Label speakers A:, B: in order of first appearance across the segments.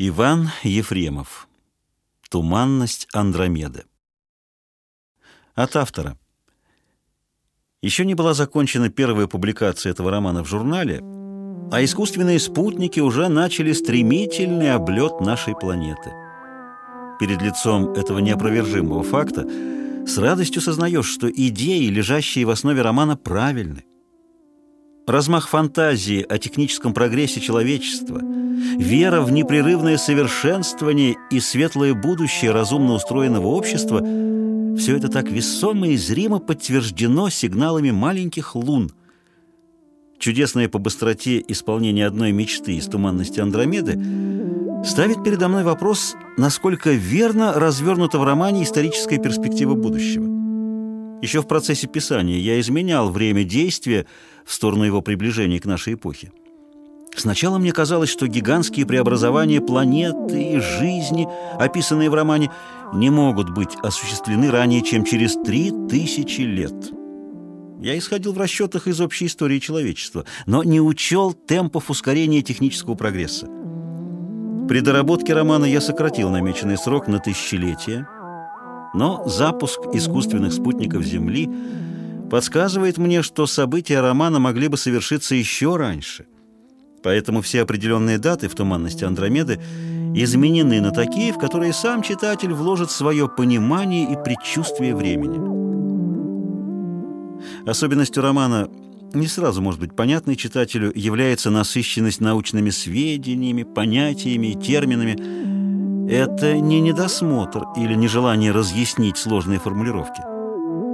A: Иван Ефремов. Туманность Андромеды. От автора. Еще не была закончена первая публикация этого романа в журнале, а искусственные спутники уже начали стремительный облет нашей планеты. Перед лицом этого неопровержимого факта с радостью сознаешь, что идеи, лежащие в основе романа, правильны. Размах фантазии о техническом прогрессе человечества – Вера в непрерывное совершенствование и светлое будущее разумно устроенного общества – все это так весомо и зримо подтверждено сигналами маленьких лун. Чудесное по быстроте исполнение одной мечты из туманности Андромеды ставит передо мной вопрос, насколько верно развернута в романе историческая перспектива будущего. Еще в процессе писания я изменял время действия в сторону его приближения к нашей эпохе. Сначала мне казалось, что гигантские преобразования планеты и жизни, описанные в романе, не могут быть осуществлены ранее, чем через три тысячи лет. Я исходил в расчетах из общей истории человечества, но не учел темпов ускорения технического прогресса. При доработке романа я сократил намеченный срок на тысячелетие, но запуск искусственных спутников Земли подсказывает мне, что события романа могли бы совершиться еще раньше – Поэтому все определенные даты в туманности Андромеды изменены на такие, в которые сам читатель вложит свое понимание и предчувствие времени. Особенностью романа не сразу может быть понятной читателю является насыщенность научными сведениями, понятиями и терминами. Это не недосмотр или нежелание разъяснить сложные формулировки.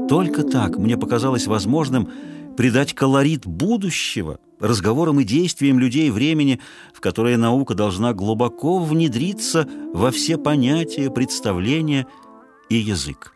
A: Только так мне показалось возможным придать колорит будущего разговорам и действиям людей времени, в которое наука должна глубоко внедриться во все понятия, представления и язык.